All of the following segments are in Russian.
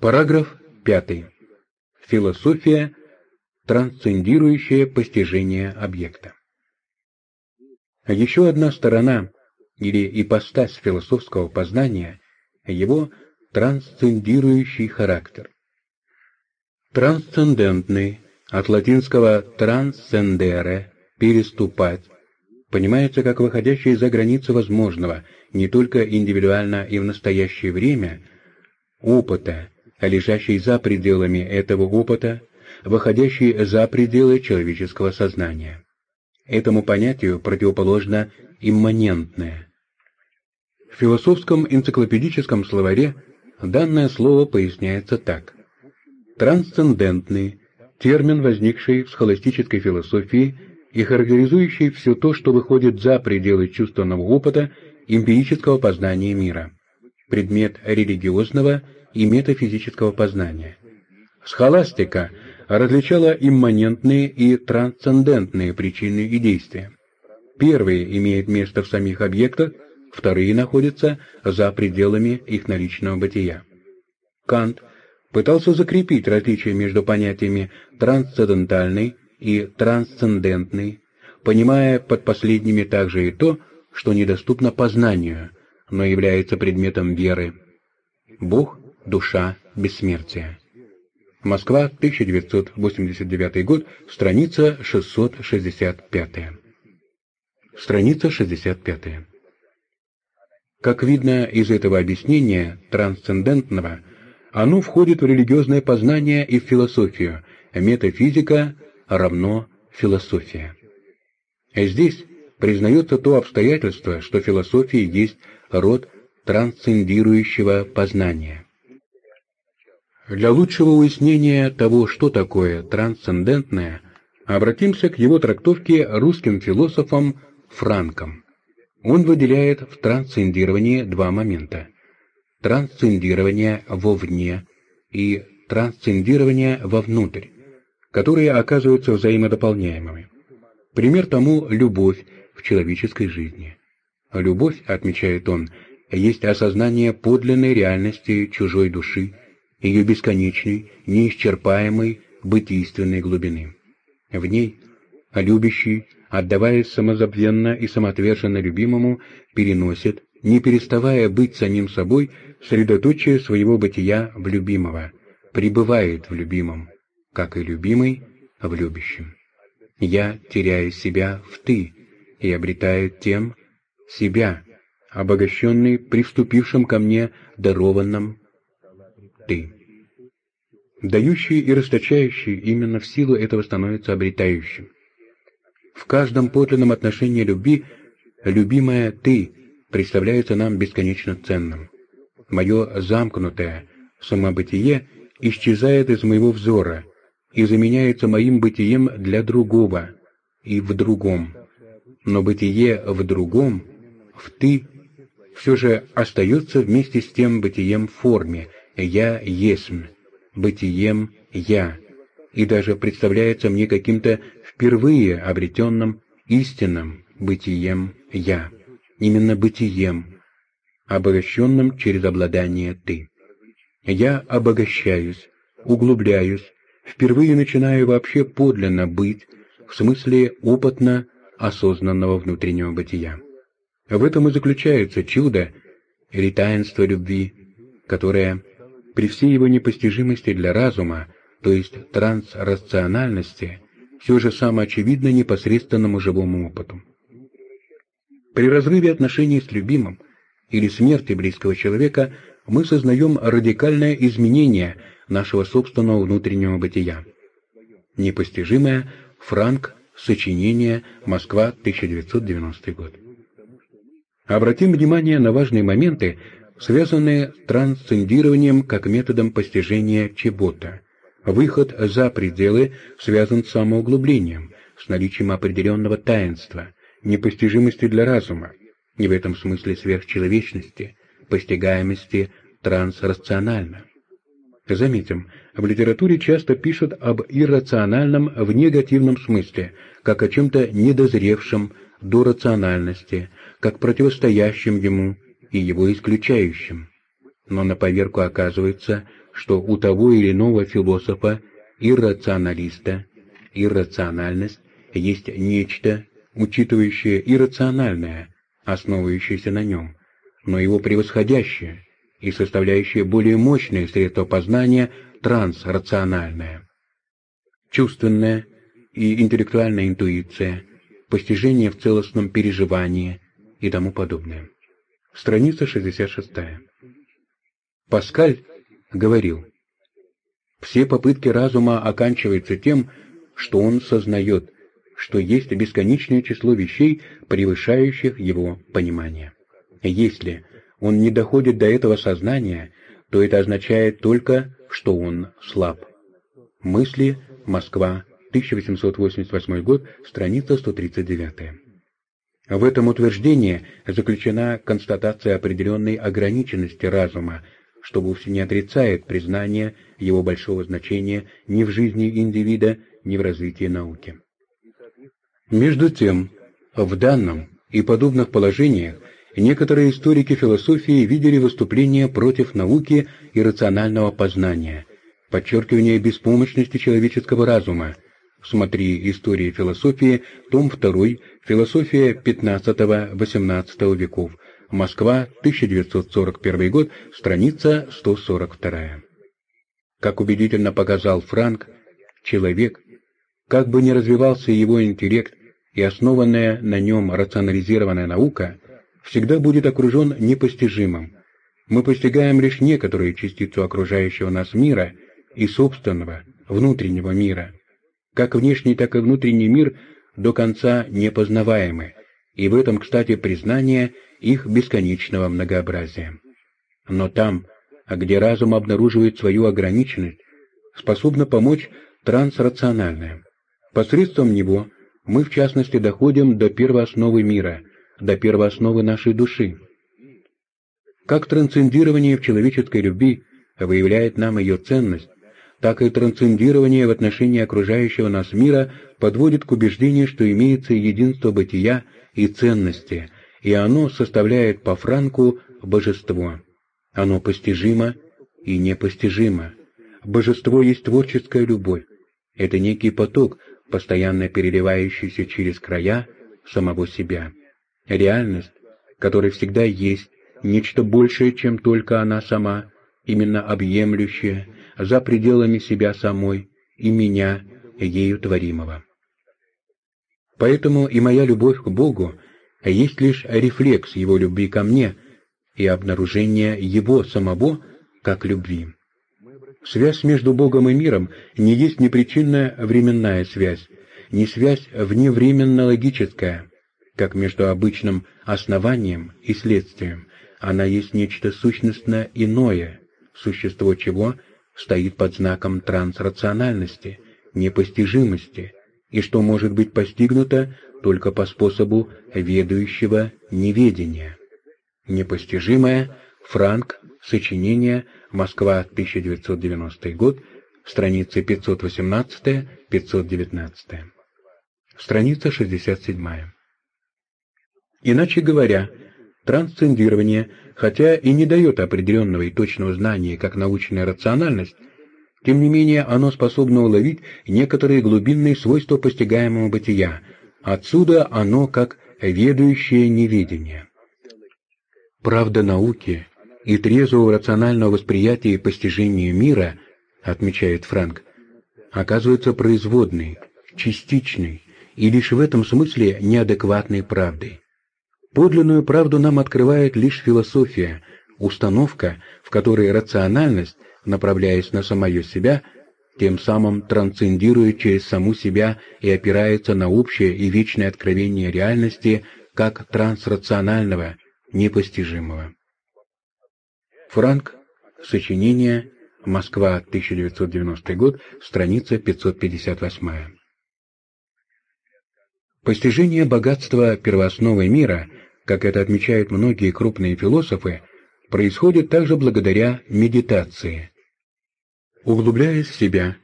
Параграф 5. Философия, трансцендирующая постижение объекта. Еще одна сторона или ипостась философского познания – его трансцендирующий характер. Трансцендентный, от латинского «transcendere» – «переступать», понимается как выходящий за границы возможного, не только индивидуально и в настоящее время, опыта, лежащий за пределами этого опыта, выходящий за пределы человеческого сознания. Этому понятию противоположно имманентное. В философском энциклопедическом словаре данное слово поясняется так. Трансцендентный – термин, возникший в схоластической философии и характеризующий все то, что выходит за пределы чувственного опыта эмпирического познания мира, предмет религиозного и метафизического познания. Схоластика различала имманентные и трансцендентные причины и действия. Первые имеют место в самих объектах, вторые находятся за пределами их наличного бытия. Кант пытался закрепить различие между понятиями трансцендентальный и трансцендентный, понимая под последними также и то, что недоступно познанию, но является предметом веры. Бог, душа, бессмертие. Москва, 1989 год, страница 665. Страница 65. Как видно из этого объяснения трансцендентного, оно входит в религиозное познание и в философию, метафизика равно философия. Здесь признается то обстоятельство, что философия есть род трансцендирующего познания. Для лучшего уяснения того, что такое трансцендентное, обратимся к его трактовке русским философом Франком. Он выделяет в трансцендировании два момента. Трансцендирование вовне и трансцендирование вовнутрь, которые оказываются взаимодополняемыми. Пример тому – любовь в человеческой жизни. Любовь, отмечает он, есть осознание подлинной реальности чужой души, ее бесконечной, неисчерпаемой бытийственной глубины. В ней любящий, отдаваясь самозабвенно и самоотверженно любимому, переносит, не переставая быть самим собой, средоточие своего бытия в любимого, пребывает в любимом, как и любимый в любящем. Я теряю себя в «ты» и обретаю тем себя, обогащенный приступившим ко мне дарованным «ты». Дающий и расточающий именно в силу этого становится обретающим. В каждом подлинном отношении любви любимая «ты» представляется нам бесконечно ценным. Мое замкнутое самобытие исчезает из моего взора и заменяется моим бытием для другого и в другом. Но бытие в другом, в «ты» все же остается вместе с тем бытием в форме «я есмь», бытием «я», и даже представляется мне каким-то впервые обретенным истинным бытием «я», именно бытием, обогащенным через обладание «ты». Я обогащаюсь, углубляюсь, впервые начинаю вообще подлинно быть, в смысле опытно осознанного внутреннего бытия. В этом и заключается чудо или таинство любви, которое при всей его непостижимости для разума, то есть трансрациональности, все же самоочевидно непосредственному живому опыту. При разрыве отношений с любимым или смерти близкого человека мы сознаем радикальное изменение нашего собственного внутреннего бытия. Непостижимое Франк, сочинение, Москва, 1990 год. Обратим внимание на важные моменты, связанные с трансцендированием как методом постижения чего-то. Выход за пределы связан с самоуглублением, с наличием определенного таинства, непостижимости для разума, не в этом смысле сверхчеловечности, постигаемости трансрационально. Заметим, в литературе часто пишут об иррациональном в негативном смысле, как о чем-то недозревшем до рациональности, как противостоящим ему и его исключающим. Но на поверку оказывается, что у того или иного философа, иррационалиста, иррациональность есть нечто, учитывающее иррациональное, основывающееся на нем, но его превосходящее и составляющее более мощное средство познания трансрациональное. Чувственная и интеллектуальная интуиция, постижение в целостном переживании и тому подобное. Страница 66. Паскаль говорил, «Все попытки разума оканчиваются тем, что он сознает, что есть бесконечное число вещей, превышающих его понимание. Если он не доходит до этого сознания, то это означает только, что он слаб. Мысли. Москва. 1888 год. Страница 139. В этом утверждении заключена констатация определенной ограниченности разума, что вовсе не отрицает признание его большого значения ни в жизни индивида, ни в развитии науки. Между тем, в данном и подобных положениях некоторые историки философии видели выступления против науки и рационального познания, подчеркивание беспомощности человеческого разума. Смотри «История философии», том 2, «Философия XV-XVIII веков», Москва, 1941 год, страница 142. Как убедительно показал Франк, человек, как бы ни развивался его интеллект и основанная на нем рационализированная наука, всегда будет окружен непостижимым. Мы постигаем лишь некоторую частицу окружающего нас мира и собственного, внутреннего мира. Как внешний, так и внутренний мир до конца непознаваемы, и в этом, кстати, признание их бесконечного многообразия. Но там, где разум обнаруживает свою ограниченность, способно помочь трансрациональное. Посредством него мы, в частности, доходим до первоосновы мира, до первоосновы нашей души. Как трансцендирование в человеческой любви выявляет нам ее ценность, так и трансцендирование в отношении окружающего нас мира подводит к убеждению, что имеется единство бытия и ценности, и оно составляет по Франку божество. Оно постижимо и непостижимо. Божество есть творческая любовь. Это некий поток, постоянно переливающийся через края самого себя. Реальность, которая всегда есть, нечто большее, чем только она сама, именно объемлющая, за пределами себя самой и меня, ею творимого. Поэтому и моя любовь к Богу есть лишь рефлекс Его любви ко мне и обнаружение Его самого как любви. Связь между Богом и миром не есть ни причинная временная связь, ни связь вневременно-логическая, как между обычным основанием и следствием. Она есть нечто сущностно иное, существо чего стоит под знаком трансрациональности, непостижимости, и что может быть постигнуто только по способу ведающего неведения. Непостижимое, Франк, сочинение Москва, 1990 год, страницы 518-519. Страница 67. Иначе говоря, трансцендирование, хотя и не дает определенного и точного знания как научная рациональность, тем не менее оно способно уловить некоторые глубинные свойства постигаемого бытия, отсюда оно как ведающее неведение. Правда науки и трезвого рационального восприятия и постижения мира, отмечает Франк, оказывается производной, частичной и лишь в этом смысле неадекватной правдой. Подлинную правду нам открывает лишь философия, установка, в которой рациональность, направляясь на самое себя, тем самым трансцендирует через саму себя и опирается на общее и вечное откровение реальности как трансрационального, непостижимого. Франк. Сочинение. Москва, 1990 год. Страница 558. Постижение богатства первоосновы мира, как это отмечают многие крупные философы, происходит также благодаря медитации. Углубляясь в себя,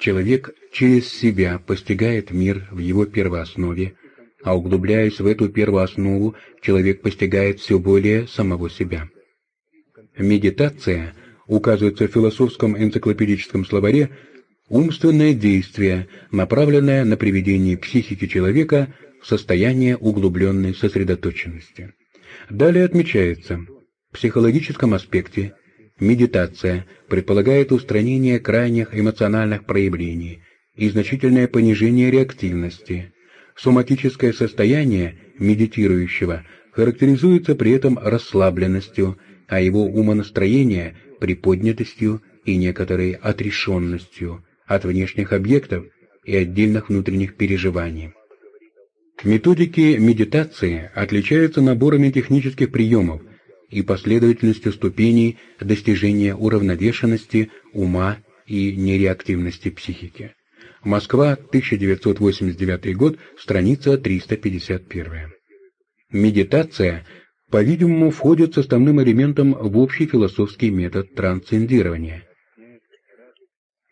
человек через себя постигает мир в его первооснове, а углубляясь в эту первооснову, человек постигает все более самого себя. Медитация указывается в философском энциклопедическом словаре умственное действие, направленное на приведение психики человека состояние углубленной сосредоточенности. Далее отмечается, в психологическом аспекте медитация предполагает устранение крайних эмоциональных проявлений и значительное понижение реактивности. Соматическое состояние медитирующего характеризуется при этом расслабленностью, а его умонастроение – приподнятостью и некоторой отрешенностью от внешних объектов и отдельных внутренних переживаний. Методики медитации отличаются наборами технических приемов и последовательностью ступеней достижения уравновешенности ума и нереактивности психики. Москва, 1989 год, страница 351. Медитация, по-видимому, входит составным элементом в общий философский метод трансцендирования.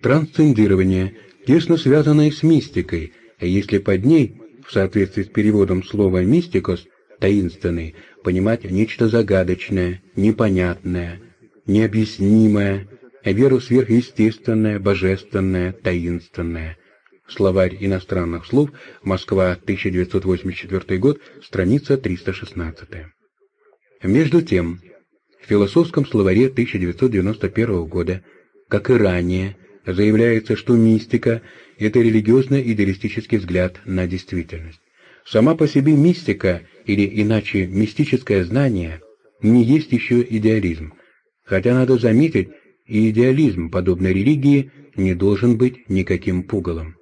Трансцендирование тесно связано с мистикой, если под ней, в соответствии с переводом слова «мистикос», таинственный, понимать нечто загадочное, непонятное, необъяснимое, веру сверхъестественное, божественное, таинственное. Словарь иностранных слов, Москва, 1984 год, страница 316. Между тем, в философском словаре 1991 года, как и ранее, заявляется, что мистика – это религиозно-идеалистический взгляд на действительность. Сама по себе мистика, или иначе мистическое знание, не есть еще идеализм, хотя надо заметить, и идеализм подобной религии не должен быть никаким пугалом.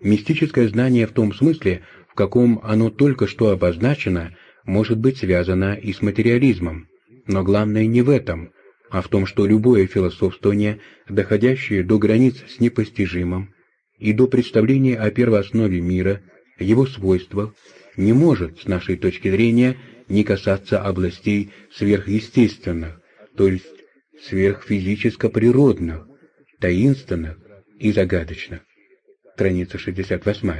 Мистическое знание в том смысле, в каком оно только что обозначено, может быть связано и с материализмом. Но главное не в этом, а в том, что любое философствование, доходящее до границ с непостижимым и до представления о первооснове мира, его свойствах, не может, с нашей точки зрения, не касаться областей сверхъестественных, то есть сверхфизическо-природных, таинственных и загадочных. Страница 68.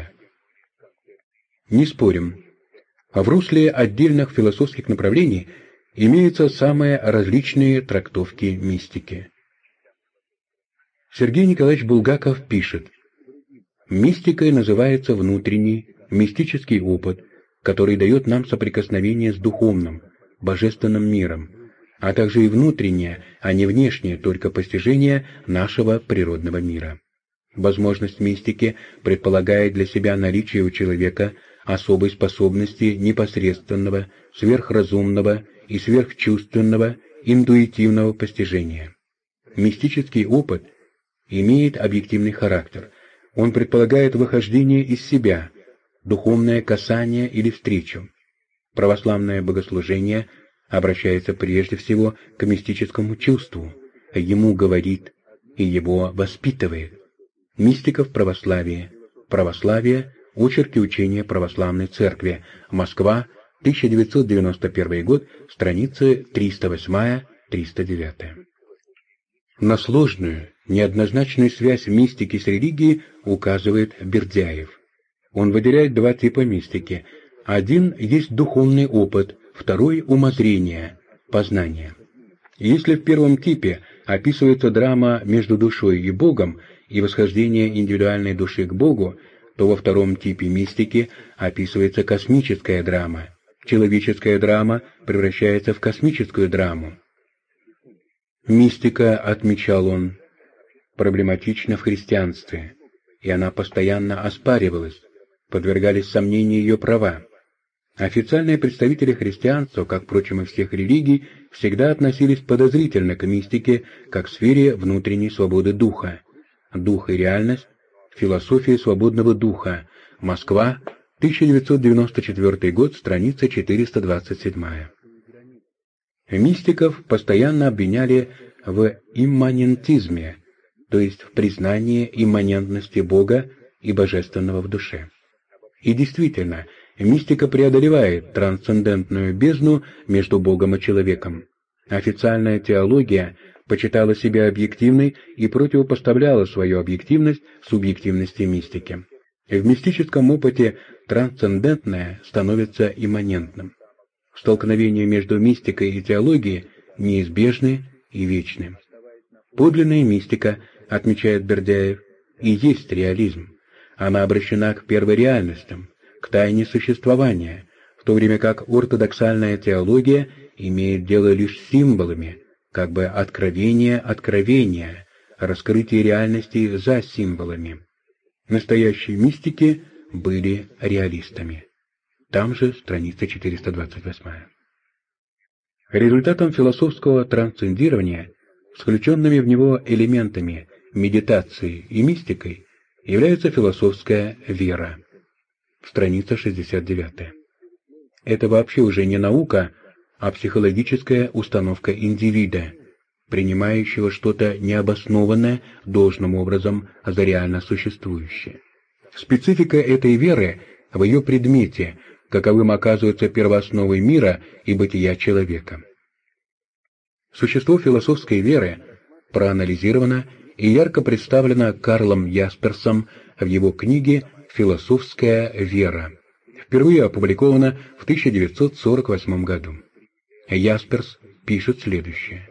Не спорим. В русле отдельных философских направлений имеются самые различные трактовки мистики. Сергей Николаевич Булгаков пишет, «Мистикой называется внутренний, мистический опыт, который дает нам соприкосновение с духовным, божественным миром, а также и внутреннее, а не внешнее только постижение нашего природного мира. Возможность мистики предполагает для себя наличие у человека особой способности непосредственного, сверхразумного и сверхчувственного, интуитивного постижения. Мистический опыт имеет объективный характер. Он предполагает выхождение из себя, духовное касание или встречу. Православное богослужение обращается прежде всего к мистическому чувству, ему говорит и его воспитывает. Мистика в православии. Православие. Очерки учения православной церкви. Москва. 1991 год. Страницы 308-309. На сложную, неоднозначную связь мистики с религией указывает Бердяев. Он выделяет два типа мистики. Один есть духовный опыт, второй – умозрение, познание. Если в первом типе описывается драма между душой и Богом и восхождение индивидуальной души к Богу, то во втором типе мистики описывается космическая драма. Человеческая драма превращается в космическую драму. Мистика, отмечал он, проблематична в христианстве, и она постоянно оспаривалась, подвергались сомнению ее права. Официальные представители христианства, как, впрочем, и всех религий, всегда относились подозрительно к мистике как к сфере внутренней свободы духа. Дух и реальность. Философия свободного духа. Москва, 1994 год, страница 427. Мистиков постоянно обвиняли в имманентизме, то есть в признании имманентности Бога и Божественного в душе. И действительно, мистика преодолевает трансцендентную бездну между Богом и человеком. Официальная теология почитала себя объективной и противопоставляла свою объективность субъективности мистики. В мистическом опыте трансцендентное становится имманентным. Столкновения между мистикой и теологией неизбежны и вечны. Подлинная мистика, отмечает Бердяев, и есть реализм. Она обращена к первой реальностям, к тайне существования, в то время как ортодоксальная теология имеет дело лишь с символами, как бы откровение откровения, раскрытие реальности за символами. Настоящие мистики были реалистами. Там же страница 428. Результатом философского трансцендирования, с включенными в него элементами медитации и мистикой, является философская вера. Страница 69. Это вообще уже не наука, а психологическая установка индивида, принимающего что-то необоснованное должным образом за реально существующее. Специфика этой веры в ее предмете, каковым оказывается первоосновой мира и бытия человека. Существо философской веры проанализировано и ярко представлено Карлом Ясперсом в его книге «Философская вера», впервые опубликована в 1948 году. Ясперс пишет следующее.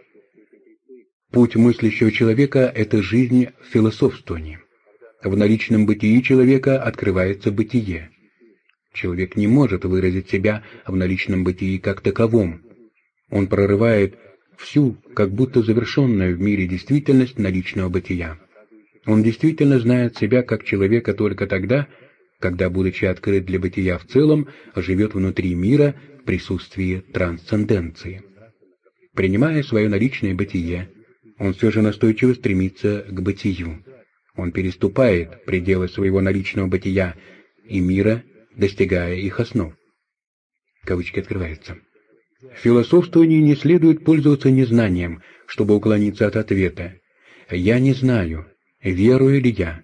Путь мыслящего человека – это жизнь в философствовании. В наличном бытии человека открывается бытие. Человек не может выразить себя в наличном бытии как таковом. Он прорывает всю, как будто завершенную в мире действительность наличного бытия. Он действительно знает себя как человека только тогда, когда, будучи открыт для бытия в целом, живет внутри мира в присутствии трансценденции. Принимая свое наличное бытие, он все же настойчиво стремится к бытию. Он переступает пределы своего наличного бытия и мира, достигая их основ. Кавычки открываются. В философствовании не следует пользоваться незнанием, чтобы уклониться от ответа. «Я не знаю, верую ли я,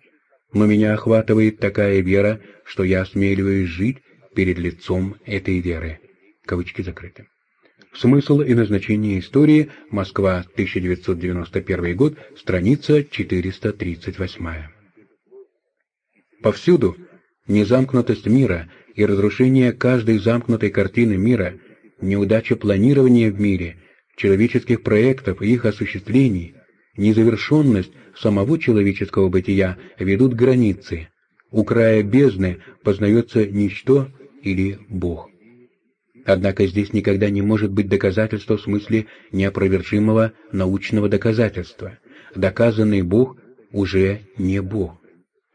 но меня охватывает такая вера, что я осмеливаюсь жить перед лицом этой веры». Кавычки закрыты. Смысл и назначение истории. Москва, 1991 год, страница 438. Повсюду незамкнутость мира и разрушение каждой замкнутой картины мира, неудача планирования в мире, человеческих проектов и их осуществлений, незавершенность самого человеческого бытия ведут границы. У края бездны познается ничто или Бог. Однако здесь никогда не может быть доказательства в смысле неопровержимого научного доказательства. Доказанный Бог уже не Бог.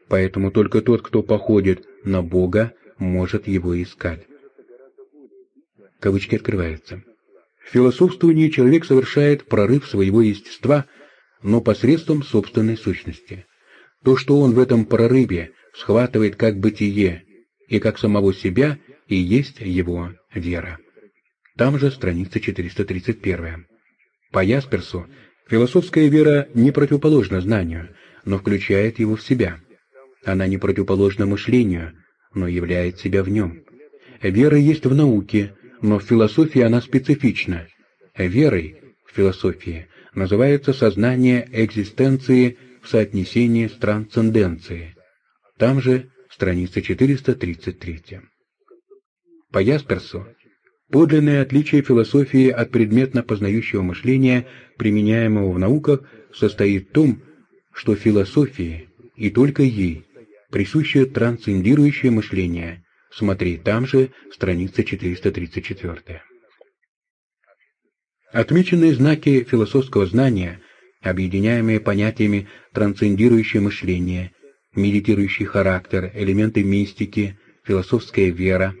Поэтому только тот, кто походит на Бога, может его искать. Кавычки открываются. В философствовании человек совершает прорыв своего естества, но посредством собственной сущности. То, что он в этом прорыве схватывает как бытие и как самого себя, и есть его вера. Там же страница 431. По Ясперсу философская вера не противоположна знанию, но включает его в себя. Она не противоположна мышлению, но являет себя в нем. Вера есть в науке, но в философии она специфична. Верой в философии называется сознание экзистенции в соотнесении с трансценденцией. Там же страница 433. По Ясперсу подлинное отличие философии от предметно-познающего мышления, применяемого в науках, состоит в том, что философии, и только ей, присуще трансцендирующее мышление. Смотри, там же страница 434. Отмеченные знаки философского знания, объединяемые понятиями трансцендирующее мышление, медитирующий характер, элементы мистики, философская вера,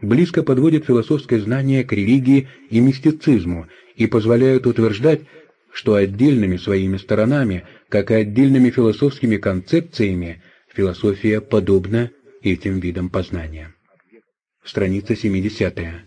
близко подводят философское знание к религии и мистицизму и позволяют утверждать, что отдельными своими сторонами, как и отдельными философскими концепциями, философия подобна этим видам познания. Страница 70.